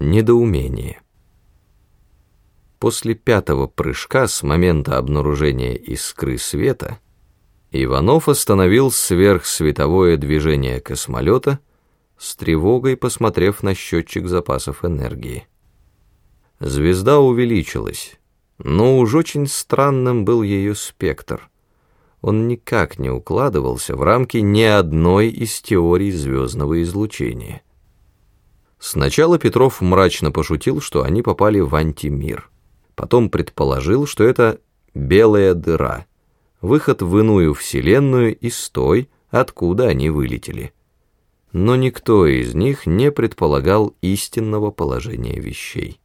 Недоумение. После пятого прыжка с момента обнаружения искры света Иванов остановил сверхсветовое движение космолета, с тревогой посмотрев на счетчик запасов энергии. Звезда увеличилась, но уж очень странным был ее спектр. Он никак не укладывался в рамки ни одной из теорий звездного излучения. Сначала Петров мрачно пошутил, что они попали в антимир. Потом предположил, что это белая дыра, выход в иную вселенную из той, откуда они вылетели. Но никто из них не предполагал истинного положения вещей.